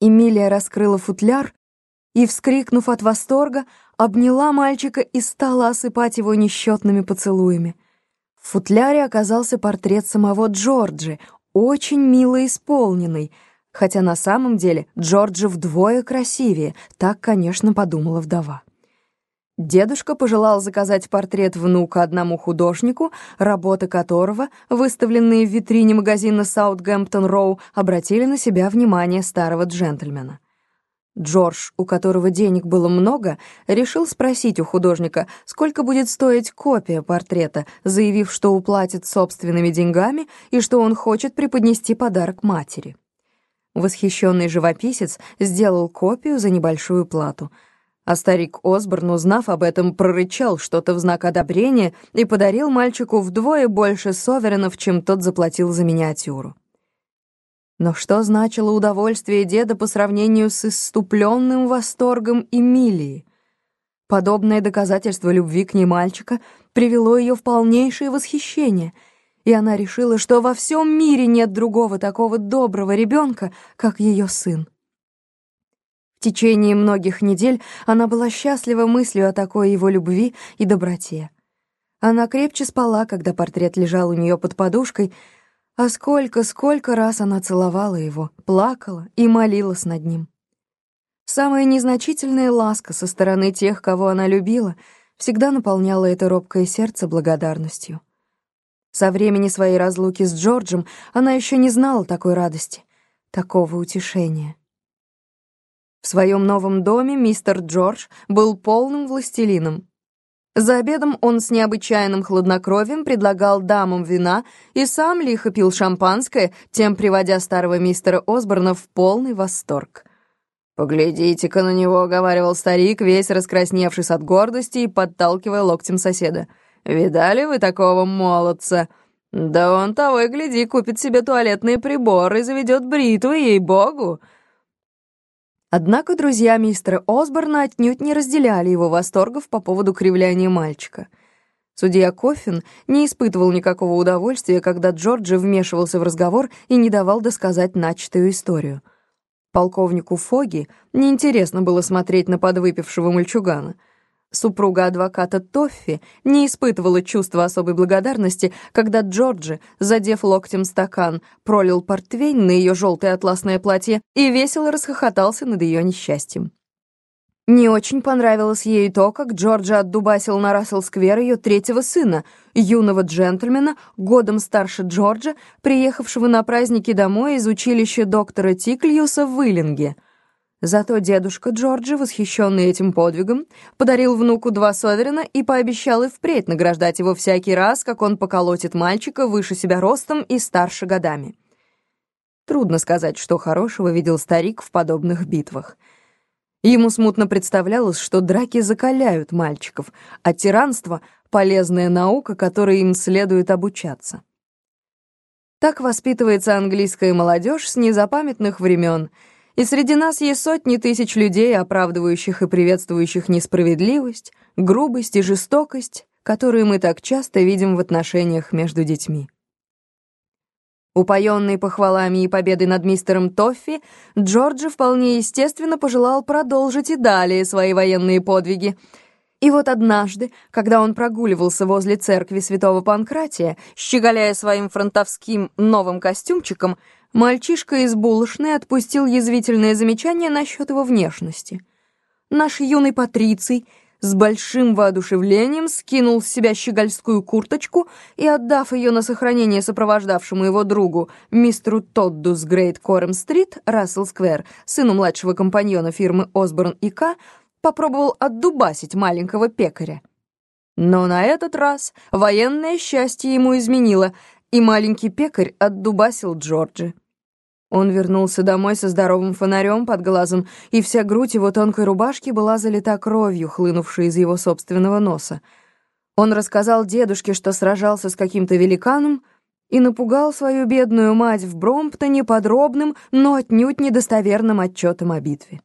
Эмилия раскрыла футляр и, вскрикнув от восторга, обняла мальчика и стала осыпать его несчетными поцелуями. В футляре оказался портрет самого Джорджи, очень мило исполненный, хотя на самом деле Джорджи вдвое красивее, так, конечно, подумала вдова. Дедушка пожелал заказать портрет внука одному художнику, работы которого, выставленные в витрине магазина Саутгемптон-Роу, обратили на себя внимание старого джентльмена. Джордж, у которого денег было много, решил спросить у художника, сколько будет стоить копия портрета, заявив, что уплатит собственными деньгами и что он хочет преподнести подарок матери. Восхищенный живописец сделал копию за небольшую плату — а старик Осборн, узнав об этом, прорычал что-то в знак одобрения и подарил мальчику вдвое больше соверенов, чем тот заплатил за миниатюру. Но что значило удовольствие деда по сравнению с иступленным восторгом Эмилии? Подобное доказательство любви к ней мальчика привело ее в полнейшее восхищение, и она решила, что во всем мире нет другого такого доброго ребенка, как ее сын. Течение многих недель она была счастлива мыслью о такой его любви и доброте. Она крепче спала, когда портрет лежал у нее под подушкой, а сколько-сколько раз она целовала его, плакала и молилась над ним. Самая незначительная ласка со стороны тех, кого она любила, всегда наполняла это робкое сердце благодарностью. Со времени своей разлуки с Джорджем она еще не знала такой радости, такого утешения. В своем новом доме мистер Джордж был полным властелином. За обедом он с необычайным хладнокровием предлагал дамам вина и сам лихо пил шампанское, тем приводя старого мистера Осборна в полный восторг. «Поглядите-ка на него», — говаривал старик, весь раскрасневшись от гордости и подталкивая локтем соседа. «Видали вы такого молодца? Да он того и гляди, купит себе туалетные приборы заведет бритвы, ей-богу!» Однако друзья мистера Осборна отнюдь не разделяли его восторгов по поводу кривляния мальчика. Судья Коффин не испытывал никакого удовольствия, когда Джорджи вмешивался в разговор и не давал досказать начатую историю. Полковнику Фоги неинтересно было смотреть на подвыпившего мальчугана — Супруга адвоката Тоффи не испытывала чувства особой благодарности, когда Джорджи, задев локтем стакан, пролил портвейн на ее желтое атласное платье и весело расхохотался над ее несчастьем. Не очень понравилось ей то, как Джорджи отдубасил на Рассел-сквер ее третьего сына, юного джентльмена, годом старше Джорджа, приехавшего на праздники домой из училища доктора Тикльюса в Уиллинге — Зато дедушка Джорджи, восхищенный этим подвигом, подарил внуку два соверена и пообещал и впредь награждать его всякий раз, как он поколотит мальчика выше себя ростом и старше годами. Трудно сказать, что хорошего видел старик в подобных битвах. Ему смутно представлялось, что драки закаляют мальчиков, а тиранство — полезная наука, которой им следует обучаться. Так воспитывается английская молодежь с незапамятных времен — и среди нас есть сотни тысяч людей, оправдывающих и приветствующих несправедливость, грубость и жестокость, которые мы так часто видим в отношениях между детьми. Упоенный похвалами и победой над мистером Тоффи, Джорджи вполне естественно пожелал продолжить и далее свои военные подвиги. И вот однажды, когда он прогуливался возле церкви святого Панкратия, щеголяя своим фронтовским новым костюмчиком, Мальчишка из булочной отпустил язвительное замечание насчет его внешности. Наш юный Патриций с большим воодушевлением скинул с себя щегольскую курточку и, отдав ее на сохранение сопровождавшему его другу, мистеру Тодду с Грейт Корем-стрит, Рассел-сквер, сыну младшего компаньона фирмы Осборн и К., попробовал отдубасить маленького пекаря. Но на этот раз военное счастье ему изменило, и маленький пекарь отдубасил Джорджи. Он вернулся домой со здоровым фонарем под глазом, и вся грудь его тонкой рубашки была залита кровью, хлынувшей из его собственного носа. Он рассказал дедушке, что сражался с каким-то великаном, и напугал свою бедную мать в Бромптоне подробным, но отнюдь недостоверным отчетом о битве.